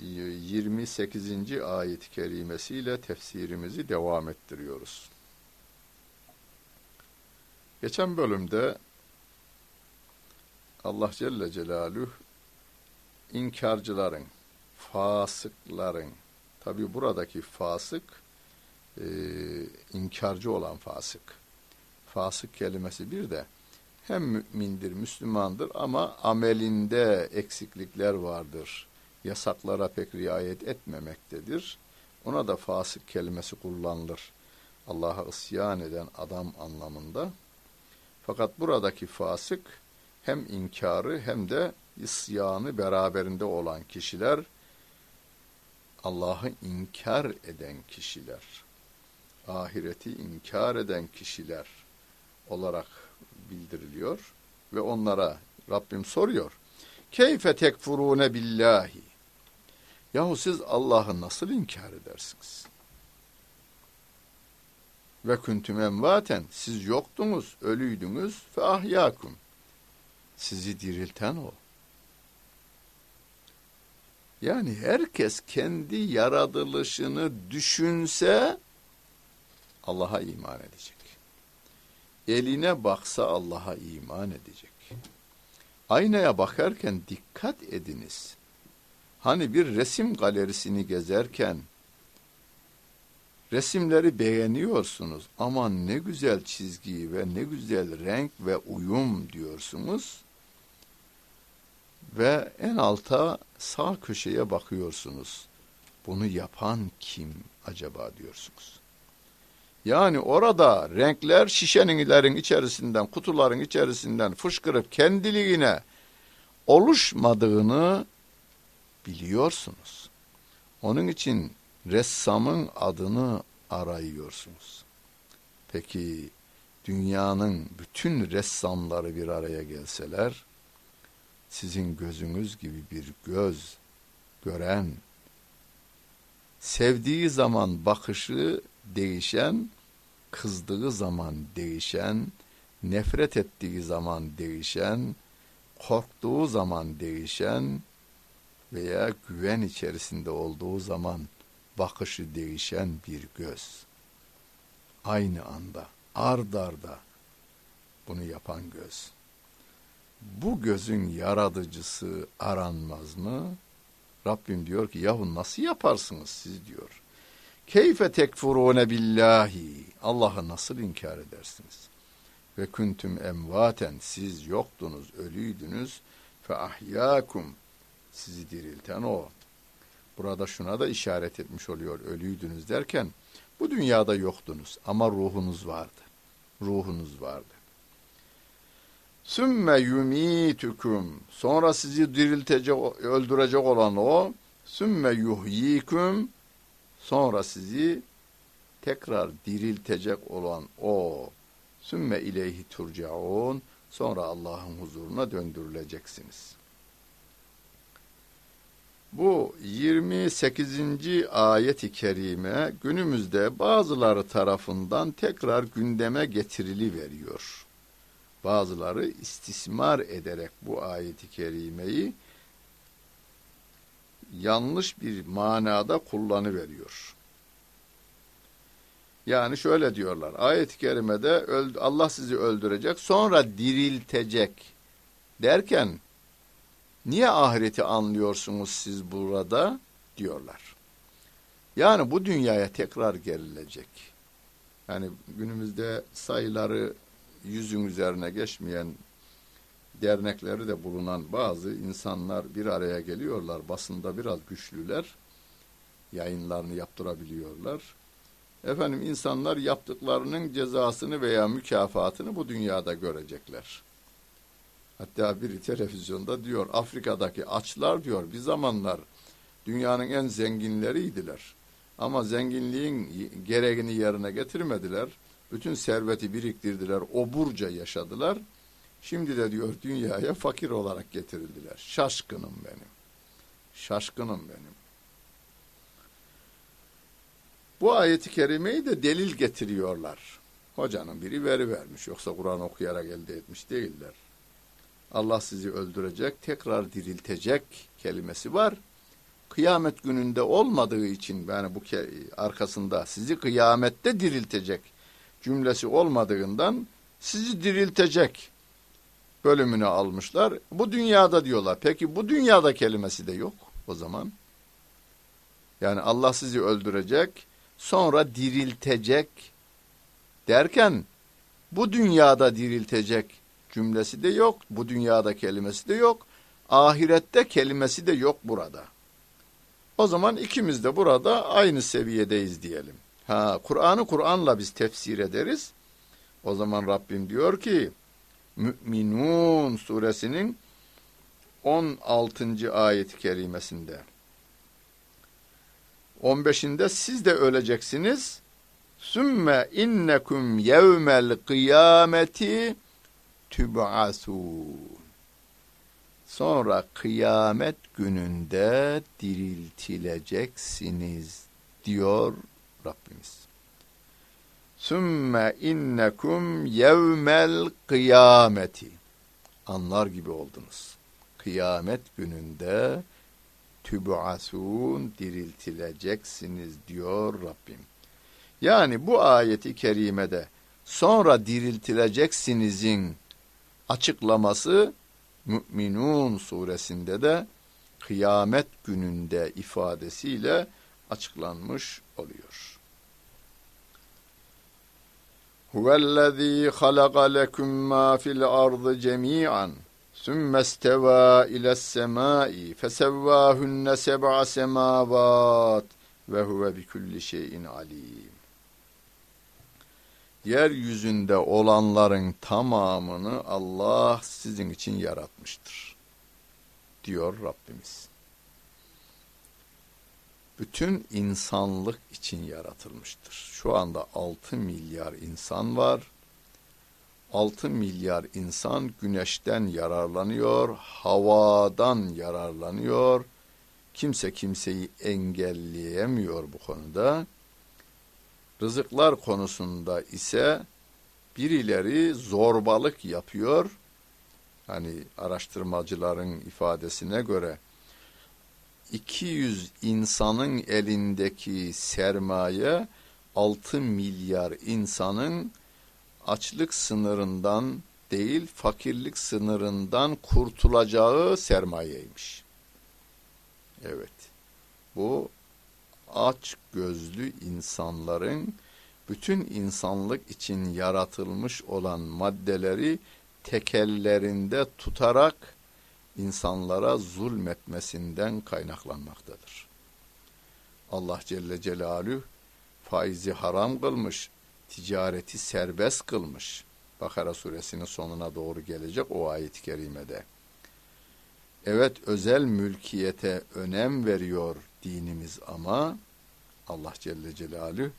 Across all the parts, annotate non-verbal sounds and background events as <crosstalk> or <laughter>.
28. ayet-i kerimesiyle tefsirimizi devam ettiriyoruz. Geçen bölümde Allah Celle Celaluhu inkarcıların, fasıkların, tabi buradaki fasık, e, inkarcı olan fasık. Fasık kelimesi bir de hem mümindir, Müslümandır ama amelinde eksiklikler vardır. Yasaklara pek riayet etmemektedir. Ona da fasık kelimesi kullanılır. Allah'a isyan eden adam anlamında. Fakat buradaki fasık hem inkarı hem de isyanı beraberinde olan kişiler, Allah'ı inkar eden kişiler, ahireti inkar eden kişiler olarak bildiriliyor ve onlara Rabbim soruyor. Keyfe tekfurune billahi. Yahu siz Allah'ı nasıl inkar edersiniz? Ve küntüm envaten siz yoktunuz, ölüydünüz fe ahyakum. Sizi dirilten o. Yani herkes kendi yaratılışını düşünse Allah'a iman edecek. Eline baksa Allah'a iman edecek. Aynaya bakarken dikkat ediniz. Hani bir resim galerisini gezerken resimleri beğeniyorsunuz. Aman ne güzel çizgi ve ne güzel renk ve uyum diyorsunuz. Ve en alta sağ köşeye bakıyorsunuz. Bunu yapan kim acaba diyorsunuz. Yani orada renkler şişenilerin içerisinden, kutuların içerisinden fışkırıp kendiliğine oluşmadığını biliyorsunuz. Onun için ressamın adını arayıyorsunuz. Peki dünyanın bütün ressamları bir araya gelseler, sizin gözünüz gibi bir göz gören, sevdiği zaman bakışı değişen, kızdığı zaman değişen, nefret ettiği zaman değişen, korktuğu zaman değişen veya güven içerisinde olduğu zaman bakışı değişen bir göz. Aynı anda, ard arda bunu yapan göz. Bu gözün yaratıcısı aranmaz mı? Rabbim diyor ki yahu nasıl yaparsınız siz diyor. Keyfe tekfurune billahi. Allah'ı nasıl inkar edersiniz? Ve kuntum emvaten siz yoktunuz, ölüydünüz. Fe ahyakum sizi dirilten o. Burada şuna da işaret etmiş oluyor ölüydünüz derken bu dünyada yoktunuz ama ruhunuz vardı. Ruhunuz vardı. Sümme yumitukum sonra sizi diriltecek, öldürecek olan o. Sümme yuhyikum sonra sizi tekrar diriltecek olan o. Sümme ileyhi turcaun sonra Allah'ın huzuruna döndürüleceksiniz. Bu 28. ayet-i kerime günümüzde bazıları tarafından tekrar gündeme getirili veriyor. Bazıları istismar ederek bu ayeti kerimeyi yanlış bir manada kullanıveriyor. Yani şöyle diyorlar. Ayet-i kerimede Allah sizi öldürecek, sonra diriltecek derken niye ahireti anlıyorsunuz siz burada diyorlar. Yani bu dünyaya tekrar gerilecek. Yani günümüzde sayıları yüzün üzerine geçmeyen dernekleri de bulunan bazı insanlar bir araya geliyorlar. Basında biraz güçlüler. Yayınlarını yaptırabiliyorlar. Efendim insanlar yaptıklarının cezasını veya mükafatını bu dünyada görecekler. Hatta biri televizyonda diyor Afrika'daki açlar diyor bir zamanlar dünyanın en zenginleriydiler. Ama zenginliğin gereğini yerine getirmediler. Bütün serveti biriktirdiler, oburca yaşadılar. Şimdi de diyor dünyaya fakir olarak getirildiler. Şaşkınım benim. Şaşkınım benim. Bu ayeti kerimeyi de delil getiriyorlar. Hocanın biri veri vermiş. Yoksa Kur'an okuyarak elde etmiş değiller. Allah sizi öldürecek, tekrar diriltecek kelimesi var. Kıyamet gününde olmadığı için yani bu arkasında sizi kıyamette diriltecek cümlesi olmadığından sizi diriltecek bölümünü almışlar. Bu dünyada diyorlar. Peki bu dünyada kelimesi de yok o zaman. Yani Allah sizi öldürecek, sonra diriltecek derken bu dünyada diriltecek cümlesi de yok. Bu dünyada kelimesi de yok. Ahirette kelimesi de yok burada. O zaman ikimiz de burada aynı seviyedeyiz diyelim. Ha, Kur'an'ı Kur'an'la biz tefsir ederiz. O zaman Rabbim diyor ki Mü'minun suresinin 16. ayet-i kerimesinde 15'inde siz de öleceksiniz. Sümme innekum yevmel kıyameti tüb'asûn. Sonra kıyamet gününde diriltileceksiniz diyor Rabbimiz. Sümme innekum yevmel kıyameti. Anlar gibi oldunuz. Kıyamet gününde tüb'asun diriltileceksiniz diyor Rabbim. Yani bu ayeti kerimede sonra diriltileceksinizin açıklaması Mü'minun suresinde de kıyamet gününde ifadesiyle açıklanmış oluyor. Huvellezî halaka lekum mâ fil ardı cemî'an ثُمَّ اسْتَوَى إِلَى السَّمَاءِ فَسَوَّاهُنَّ سَبْعَ سَمَاوَاتٍ وَهُوَ بِكُلِّ شَيْءٍ عَلِيمٍ Yeryüzünde olanların tamamını Allah sizin için yaratmıştır. Diyor Rabbimiz. Bütün insanlık için yaratılmıştır. Şu anda 6 milyar insan var 6 milyar insan güneşten yararlanıyor, havadan yararlanıyor. Kimse kimseyi engelleyemiyor bu konuda. Rızıklar konusunda ise birileri zorbalık yapıyor. Hani araştırmacıların ifadesine göre 200 insanın elindeki sermaye 6 milyar insanın açlık sınırından değil fakirlik sınırından kurtulacağı sermayeymiş. Evet. Bu aç gözlü insanların bütün insanlık için yaratılmış olan maddeleri tekellerinde tutarak insanlara zulmetmesinden kaynaklanmaktadır. Allah Celle Celaluhu faizi haram kılmış, ticareti serbest kılmış. Bakara suresinin sonuna doğru gelecek o ayet-i kerimede. Evet özel mülkiyete önem veriyor dinimiz ama Allah Celle Celaluhu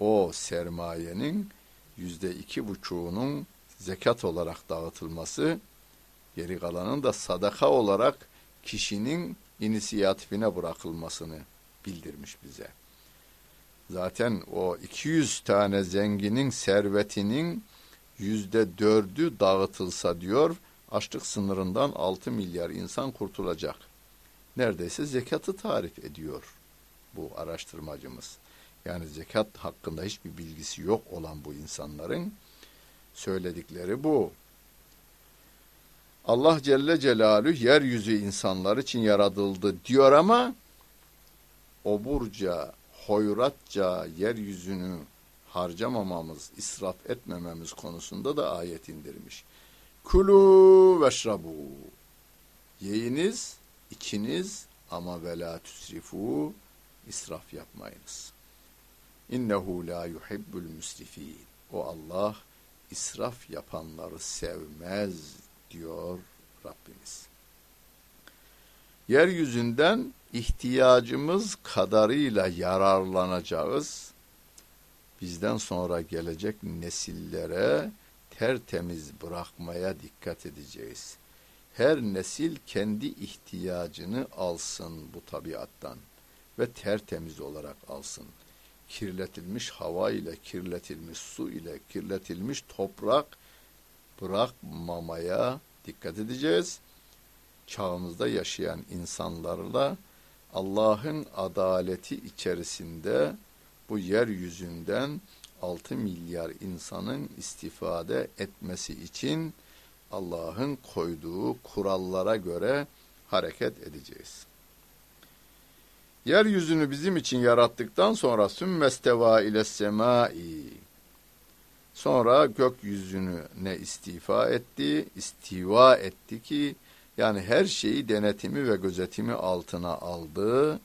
o sermayenin yüzde iki buçuğunun zekat olarak dağıtılması, geri kalanın da sadaka olarak kişinin inisiyatifine bırakılmasını bildirmiş bize. Zaten o 200 tane zenginin servetinin yüzde dördü dağıtılsa diyor, açlık sınırından 6 milyar insan kurtulacak. Neredeyse zekatı tarif ediyor bu araştırmacımız. Yani zekat hakkında hiçbir bilgisi yok olan bu insanların söyledikleri bu. Allah Celle Celaluhu yeryüzü insanlar için yaratıldı diyor ama oburca hoyratça yeryüzünü harcamamamız, israf etmememiz konusunda da ayet indirmiş. Kulu veşrabu. Yiyiniz, içiniz ama ve la tüsrifu, israf yapmayınız. İnnehu la yuhibbul müsrifin. O Allah israf yapanları sevmez diyor Rabbimiz. Yeryüzünden ihtiyacımız kadarıyla yararlanacağız. Bizden sonra gelecek nesillere tertemiz bırakmaya dikkat edeceğiz. Her nesil kendi ihtiyacını alsın bu tabiattan ve tertemiz olarak alsın. Kirletilmiş hava ile, kirletilmiş su ile, kirletilmiş toprak bırakmamaya dikkat edeceğiz. Çağımızda yaşayan insanlarla Allah'ın adaleti içerisinde bu yeryüzünden 6 milyar insanın istifade etmesi için Allah'ın koyduğu kurallara göre hareket edeceğiz. Yeryüzünü bizim için yarattıktan sonra sümmesteva ile semai sonra gökyüzünü ne istifa etti, istiva etti ki yani her şeyi denetimi ve gözetimi altına aldı.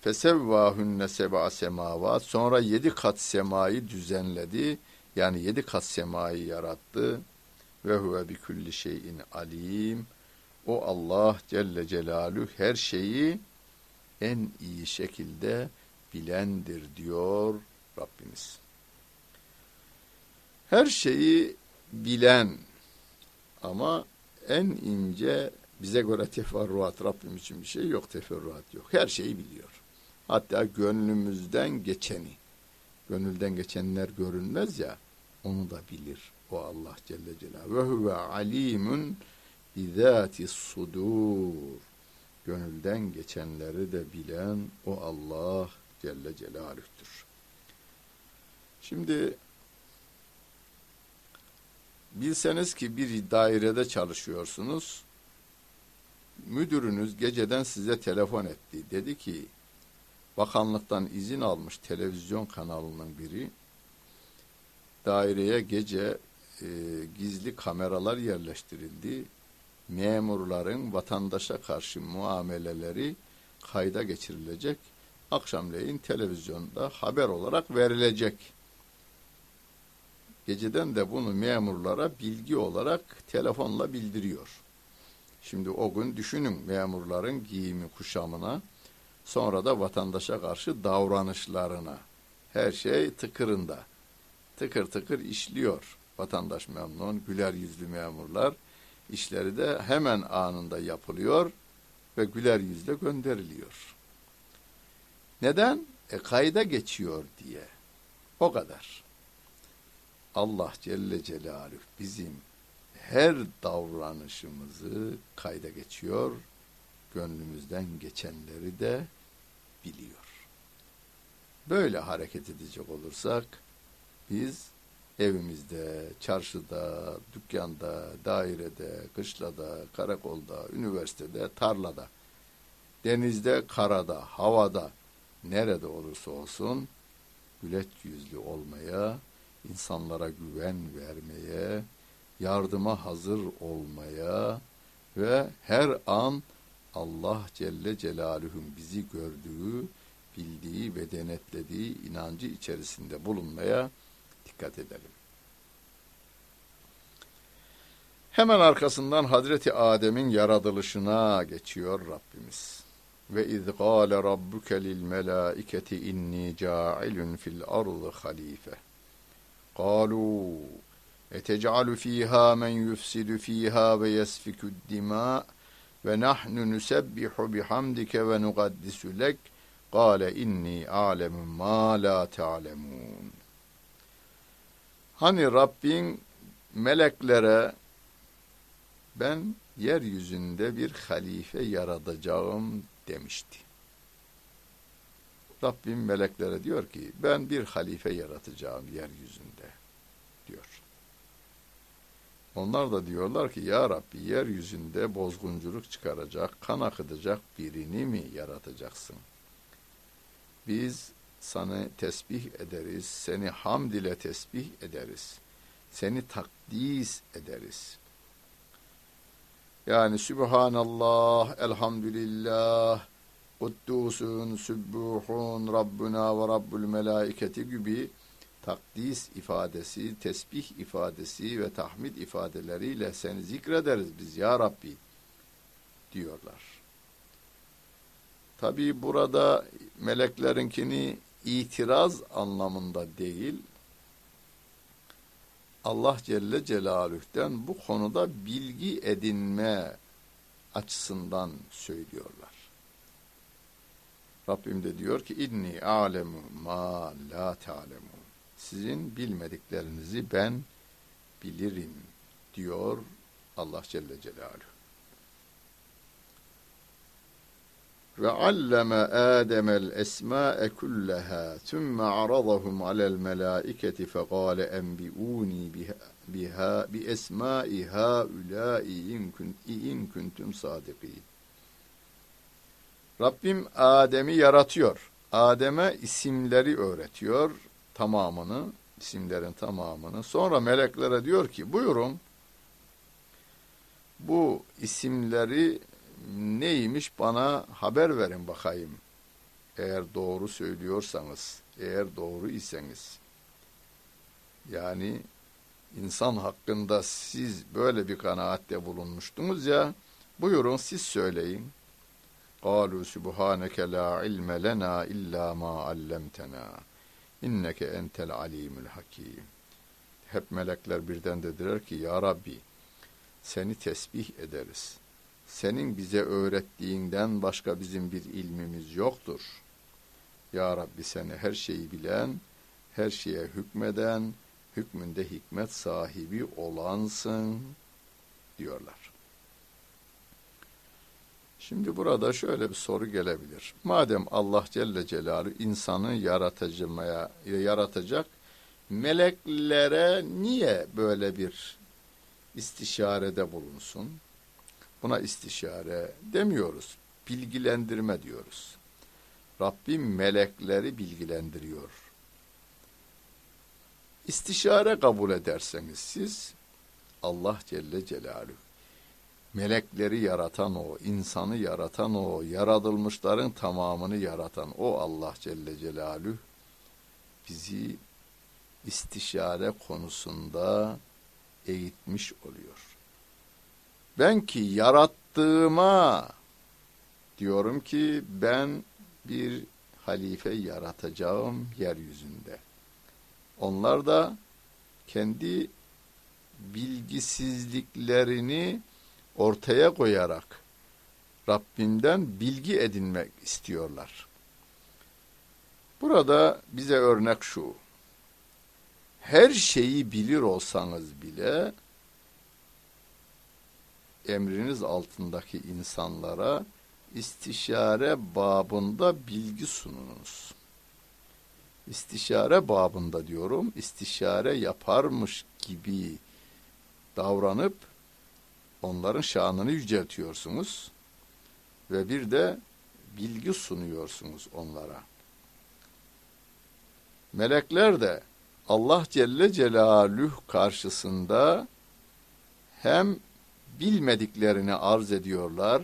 Fesevvahünne seb'a semavat. Sonra yedi kat semayı düzenledi. Yani yedi kat semayı yarattı. Ve huve bi kulli şeyin alim. O Allah Celle Celaluhu her şeyi en iyi şekilde bilendir diyor Rabbimiz. Her şeyi bilen ama en ince bize göre teferruat Rabbim için bir şey yok teferruat yok. Her şeyi biliyor. Hatta gönlümüzden geçeni. Gönülden geçenler görünmez ya onu da bilir o Allah Celle Celaluhu. Ve huve alimun bizati sudur. Gönülden geçenleri de bilen o Allah Celle Celaluh'tür. Şimdi bilseniz ki bir dairede çalışıyorsunuz. Müdürünüz geceden size telefon etti. Dedi ki bakanlıktan izin almış televizyon kanalının biri daireye gece e, gizli kameralar yerleştirildi. Memurların vatandaşa karşı muameleleri kayda geçirilecek. Akşamleyin televizyonda haber olarak verilecek. Geceden de bunu memurlara bilgi olarak telefonla bildiriyor. Şimdi o gün düşünün memurların giyimi kuşamına, sonra da vatandaşa karşı davranışlarına. Her şey tıkırında. Tıkır tıkır işliyor. Vatandaş memnun, güler yüzlü memurlar. İşleri de hemen anında yapılıyor ve güler yüzle gönderiliyor. Neden? E kayda geçiyor diye. O kadar. Allah Celle Celaluhu bizim her davranışımızı kayda geçiyor, gönlümüzden geçenleri de biliyor. Böyle hareket edecek olursak biz evimizde, çarşıda, dükkanda, dairede, kışlada, karakolda, üniversitede, tarlada, denizde, karada, havada, nerede olursa olsun güleç yüzlü olmaya, insanlara güven vermeye, yardıma hazır olmaya ve her an Allah Celle Celaluhu'nun bizi gördüğü, bildiği ve denetlediği inancı içerisinde bulunmaya dikkat edelim. Hemen arkasından Hazreti Adem'in yaratılışına geçiyor Rabbimiz. Ve iz gâle rabbuke lil melâiketi inni câilun fil ardı halife. Kâlû etec'alu fîhâ men yufsidu fîhâ ve yesfikü dimâ ve nahnu nusebbihu bihamdike ve nugaddisu lek. Kâle inni âlemu mâ lâ te'alemûn. Hani Rabbin meleklere ben yeryüzünde bir halife yaratacağım demişti. Rabbim meleklere diyor ki ben bir halife yaratacağım yeryüzünde diyor. Onlar da diyorlar ki ya Rabbi yeryüzünde bozgunculuk çıkaracak, kan akıtacak birini mi yaratacaksın? Biz sana tesbih ederiz, seni hamd ile tesbih ederiz. Seni takdis ederiz. Yani Sübhanallah, Elhamdülillah, Kuddusun, Sübbuhun, Rabbuna ve Rabbul Melaiketi gibi takdis ifadesi, tesbih ifadesi ve tahmid ifadeleriyle seni zikrederiz biz ya Rabbi. diyorlar. Tabi burada meleklerinkini itiraz anlamında değil, Allah Celle Celaluh'ten bu konuda bilgi edinme açısından söylüyorlar. Rabbim de diyor ki inni alemu ma la ta'lemun. Sizin bilmediklerinizi ben bilirim diyor Allah Celle Celaluhu. Ve alleme Adem'el esma'e kullaha thumma aradahum alel melaiketi fekale enbi'uni biha bi esma'i haula'i in kuntum sadikin. Rabbim Adem'i yaratıyor. Adem'e isimleri öğretiyor tamamını, isimlerin tamamını. Sonra meleklere diyor ki buyurun bu isimleri neymiş bana haber verin bakayım. Eğer doğru söylüyorsanız, eğer doğru iseniz. Yani insan hakkında siz böyle bir kanaatte bulunmuştunuz ya, buyurun siz söyleyin. قالوا سبحانك لا علم لنا إلا ما علمتنا inneke entel alimul hakim. Hep melekler birden dediler ki ya Rabbi seni tesbih ederiz Senin bize öğrettiğinden başka bizim bir ilmimiz yoktur. Ya Rabbi seni her şeyi bilen, her şeye hükmeden, hükmünde hikmet sahibi olansın diyorlar. Şimdi burada şöyle bir soru gelebilir. Madem Allah Celle Celaluhu insanı yaratacağımaya, yaratacak, meleklere niye böyle bir istişarede bulunsun? Buna istişare demiyoruz. Bilgilendirme diyoruz. Rabbim melekleri bilgilendiriyor. İstişare kabul ederseniz siz Allah Celle Celaluhu melekleri yaratan o, insanı yaratan o, yaratılmışların tamamını yaratan o Allah Celle Celaluhu bizi istişare konusunda eğitmiş oluyor. Ben ki yarattığıma diyorum ki ben bir halife yaratacağım yeryüzünde. Onlar da kendi bilgisizliklerini ortaya koyarak Rabbimden bilgi edinmek istiyorlar. Burada bize örnek şu. Her şeyi bilir olsanız bile emriniz altındaki insanlara istişare babında bilgi sununuz. İstişare babında diyorum, istişare yaparmış gibi davranıp onların şanını yüceltiyorsunuz ve bir de bilgi sunuyorsunuz onlara. Melekler de Allah Celle Celaluhu karşısında hem bilmediklerini arz ediyorlar,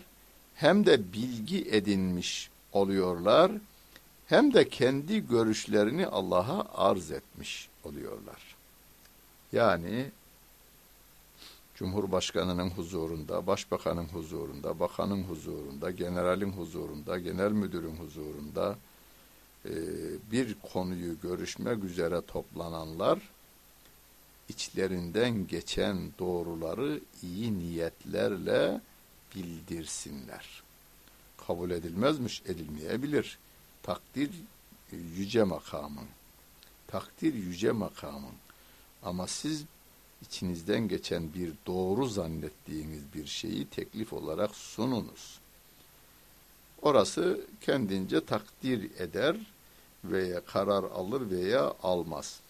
hem de bilgi edinmiş oluyorlar, hem de kendi görüşlerini Allah'a arz etmiş oluyorlar. Yani Cumhurbaşkanının huzurunda, başbakanın huzurunda, bakanın huzurunda, generalin huzurunda, genel müdürün huzurunda e, bir konuyu görüşmek üzere toplananlar içlerinden geçen doğruları iyi niyetlerle bildirsinler. Kabul edilmezmiş, edilmeyebilir. Takdir yüce makamın. Takdir yüce makamın. Ama siz içinizden geçen bir doğru zannettiğiniz bir şeyi teklif olarak sununuz. Orası kendince takdir eder veya karar alır veya almaz.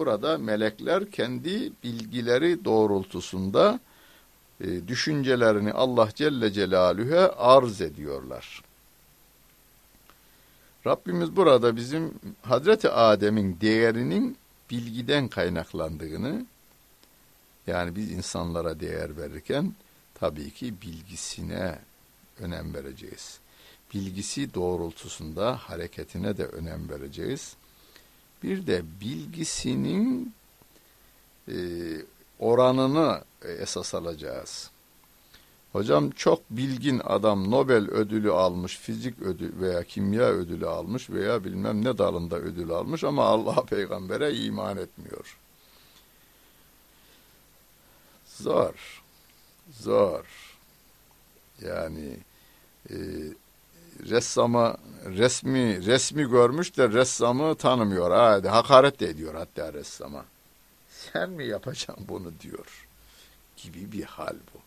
Burada melekler kendi bilgileri doğrultusunda e, düşüncelerini Allah Celle Celaluhu'ya arz ediyorlar. Rabbimiz burada bizim Hazreti Adem'in değerinin bilgiden kaynaklandığını yani biz insanlara değer verirken tabii ki bilgisine önem vereceğiz. Bilgisi doğrultusunda hareketine de önem vereceğiz bir de bilgisinin e, oranını esas alacağız. Hocam çok bilgin adam Nobel ödülü almış, fizik ödülü veya kimya ödülü almış veya bilmem ne dalında ödül almış ama Allah <laughs> peygambere iman etmiyor. Zor. Zor. Yani e, ressama resmi resmi görmüş de ressamı tanımıyor. Hadi hakaret de ediyor hatta ressama. Sen mi yapacaksın bunu diyor. Gibi bir hal bu.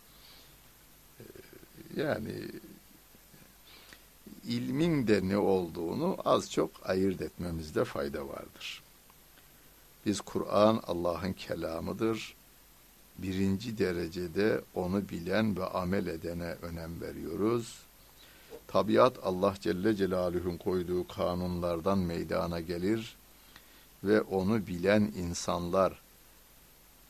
E, yani ilmin de ne olduğunu az çok ayırt etmemizde fayda vardır. Biz Kur'an Allah'ın kelamıdır birinci derecede onu bilen ve amel edene önem veriyoruz. Tabiat Allah Celle Celaluhu'nun koyduğu kanunlardan meydana gelir ve onu bilen insanlar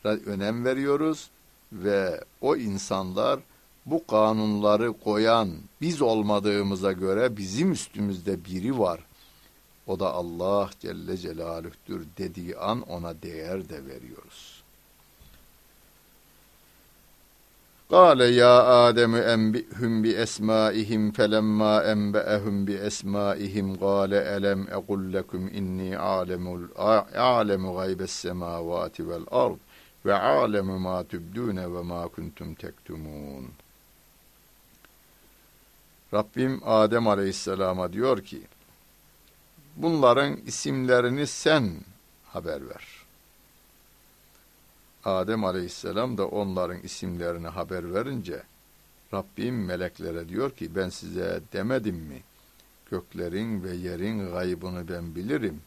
önem veriyoruz ve o insanlar bu kanunları koyan biz olmadığımıza göre bizim üstümüzde biri var. O da Allah Celle Celaluh'tür dediği an ona değer de veriyoruz. Kale ya Ademü enbi'hum bi esmaihim felemma enbe'ehum bi esmaihim kale elem ekul lekum inni alemul alemu gaybes semavati vel ard ve alemu ma tübdüne ve ma kuntum tektumun. Rabbim Adem Aleyhisselam'a diyor ki, bunların isimlerini sen haber ver.'' Adem aleyhisselam da onların isimlerini haber verince Rabbim meleklere diyor ki ben size demedim mi? Göklerin ve yerin gaybını ben bilirim.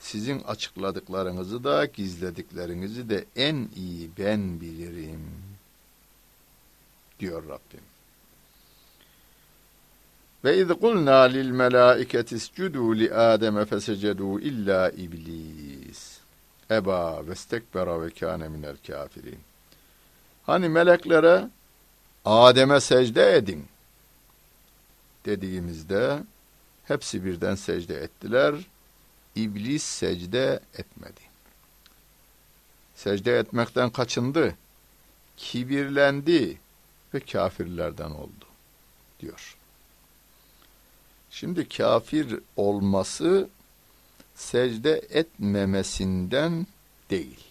Sizin açıkladıklarınızı da gizlediklerinizi de en iyi ben bilirim. Diyor Rabbim. Ve iz kulna lil melaiketi iscudu li Adem fesecedu illa iblis. Eba ve stekbera ve kâne minel kafirin. Hani meleklere Adem'e secde edin dediğimizde hepsi birden secde ettiler. İblis secde etmedi. Secde etmekten kaçındı. Kibirlendi ve kafirlerden oldu diyor. Şimdi kafir olması secde etmemesinden değil.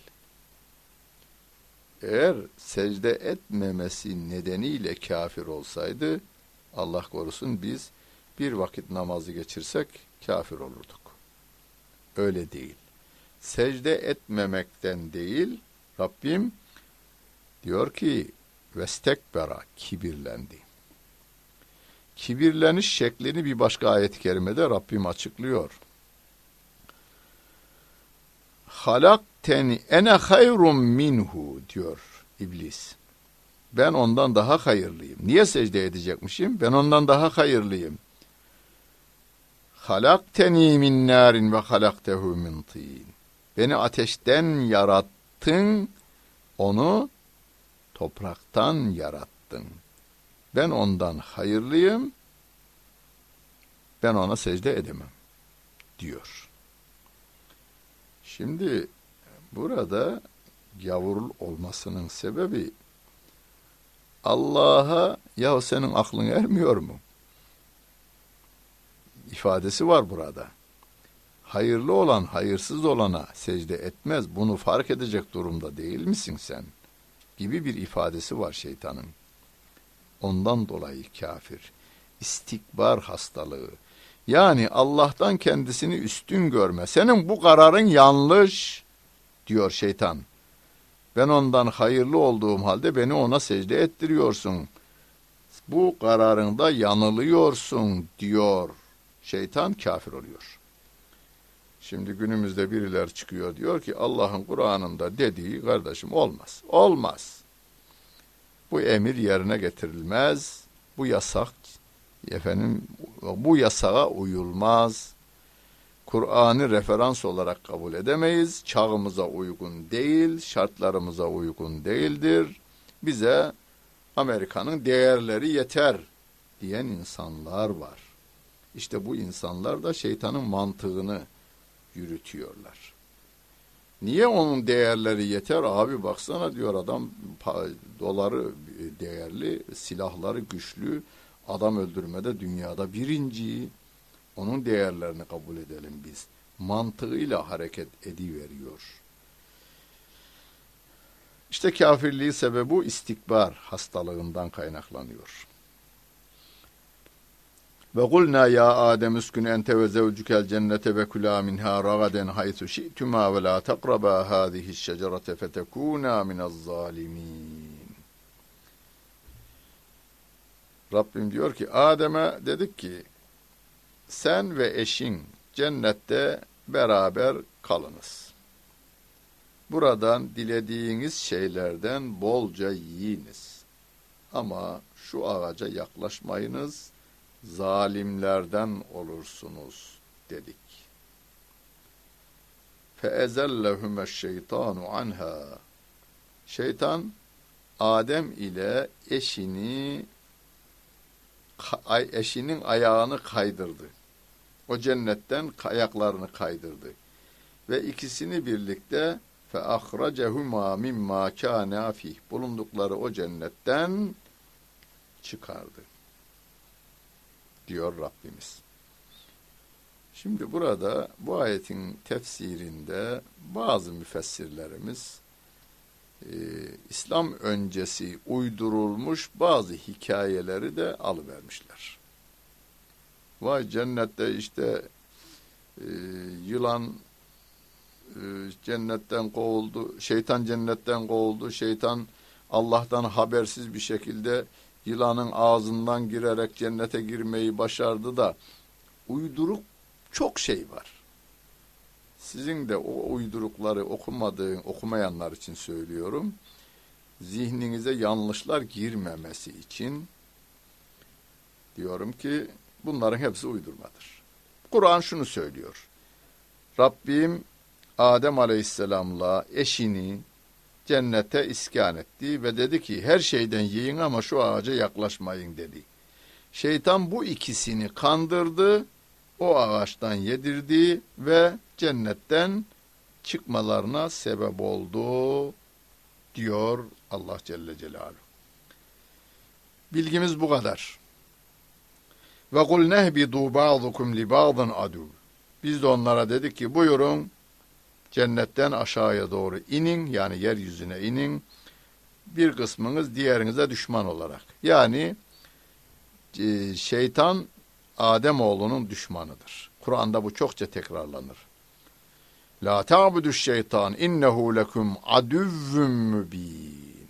Eğer secde etmemesi nedeniyle kafir olsaydı, Allah korusun biz bir vakit namazı geçirsek kafir olurduk. Öyle değil. Secde etmemekten değil, Rabbim diyor ki vestekbera kibirlendi. Kibirleniş şeklini bir başka ayet-i kerimede Rabbim açıklıyor halakteni ene hayrun minhu diyor iblis. Ben ondan daha hayırlıyım. Niye secde edecekmişim? Ben ondan daha hayırlıyım. Halakteni min narin ve halaktehu min tin. Beni ateşten yarattın, onu topraktan yarattın. Ben ondan hayırlıyım, ben ona secde edemem, diyor. Şimdi burada gavurul olmasının sebebi Allah'a ya senin aklın ermiyor mu? ifadesi var burada. Hayırlı olan hayırsız olana secde etmez. Bunu fark edecek durumda değil misin sen? Gibi bir ifadesi var şeytanın. Ondan dolayı kafir. İstikbar hastalığı. Yani Allah'tan kendisini üstün görme. Senin bu kararın yanlış diyor şeytan. Ben ondan hayırlı olduğum halde beni ona secde ettiriyorsun. Bu kararında yanılıyorsun diyor. Şeytan kafir oluyor. Şimdi günümüzde biriler çıkıyor diyor ki Allah'ın Kur'an'ında dediği kardeşim olmaz. Olmaz. Bu emir yerine getirilmez. Bu yasak efendim bu yasağa uyulmaz. Kur'an'ı referans olarak kabul edemeyiz. Çağımıza uygun değil, şartlarımıza uygun değildir. Bize Amerika'nın değerleri yeter diyen insanlar var. İşte bu insanlar da şeytanın mantığını yürütüyorlar. Niye onun değerleri yeter? Abi baksana diyor adam doları değerli, silahları güçlü, adam öldürmede dünyada birinci. Onun değerlerini kabul edelim biz. Mantığıyla hareket ediveriyor. İşte kafirliği sebebi istikbar hastalığından kaynaklanıyor. Ve kulna ya Adem uskun ente ve zevcukel cennete ve kula minha ragaden haythu şi'tuma ve la taqraba hadihi şecerete fetekuna minez zalimin. Rabbim diyor ki Adem'e dedik ki sen ve eşin cennette beraber kalınız. Buradan dilediğiniz şeylerden bolca yiyiniz. Ama şu ağaca yaklaşmayınız, zalimlerden olursunuz dedik. فَاَزَلَّهُمَ şeytanu anha. Şeytan Adem ile eşini eşinin ayağını kaydırdı. O cennetten ayaklarını kaydırdı. Ve ikisini birlikte fe ahracehuma mimma kana fih bulundukları o cennetten çıkardı. Diyor Rabbimiz. Şimdi burada bu ayetin tefsirinde bazı müfessirlerimiz e, İslam öncesi uydurulmuş bazı hikayeleri de alıvermişler. Vay cennette işte e, yılan e, cennetten kovuldu, şeytan cennetten kovuldu, şeytan Allah'tan habersiz bir şekilde yılanın ağzından girerek cennete girmeyi başardı da uyduruk çok şey var. Sizin de o uydurukları okumadığın, okumayanlar için söylüyorum. Zihninize yanlışlar girmemesi için diyorum ki bunların hepsi uydurmadır. Kur'an şunu söylüyor. Rabbim Adem Aleyhisselam'la eşini cennete iskan etti ve dedi ki her şeyden yiyin ama şu ağaca yaklaşmayın dedi. Şeytan bu ikisini kandırdı, o ağaçtan yedirdi ve cennetten çıkmalarına sebep oldu diyor Allah Celle Celaluhu. Bilgimiz bu kadar. Ve kul nehbidu ba'dukum li ba'din adu. Biz de onlara dedik ki buyurun cennetten aşağıya doğru inin yani yeryüzüne inin. Bir kısmınız diğerinize düşman olarak. Yani e, şeytan Adem oğlunun düşmanıdır. Kur'an'da bu çokça tekrarlanır. La ta'budu şeytan innehu lekum aduvvun mübin.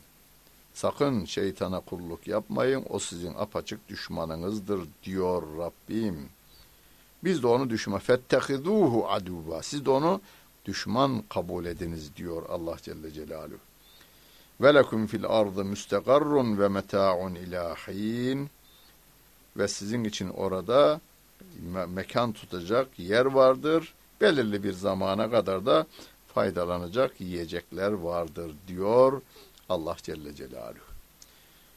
Sakın şeytana kulluk yapmayın. O sizin apaçık düşmanınızdır diyor Rabbim. Biz de onu düşman fettehiduhu aduva. Siz de onu düşman kabul ediniz diyor Allah Celle Celaluhu. Ve lekum fil ardı müstegarrun ve meta'un ilahin. Ve sizin için orada me mekan tutacak yer vardır. Belirli bir zamana kadar da faydalanacak yiyecekler vardır diyor Allah Celle Celaluhu.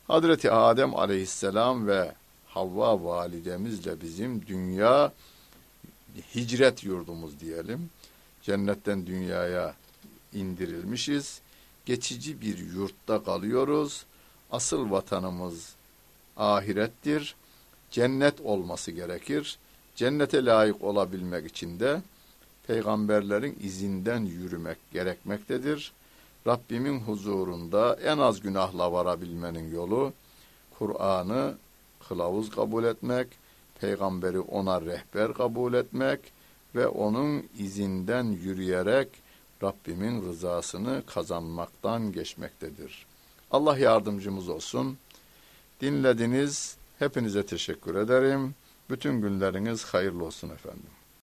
Hazreti Adem aleyhisselam ve Havva validemizle bizim dünya hicret yurdumuz diyelim cennetten dünyaya indirilmişiz. Geçici bir yurtta kalıyoruz. Asıl vatanımız ahirettir. Cennet olması gerekir. Cennete layık olabilmek için de peygamberlerin izinden yürümek gerekmektedir. Rabbimin huzurunda en az günahla varabilmenin yolu Kur'an'ı kılavuz kabul etmek, peygamberi ona rehber kabul etmek, ve onun izinden yürüyerek Rabbimin rızasını kazanmaktan geçmektedir. Allah yardımcımız olsun. Dinlediniz. Hepinize teşekkür ederim. Bütün günleriniz hayırlı olsun efendim.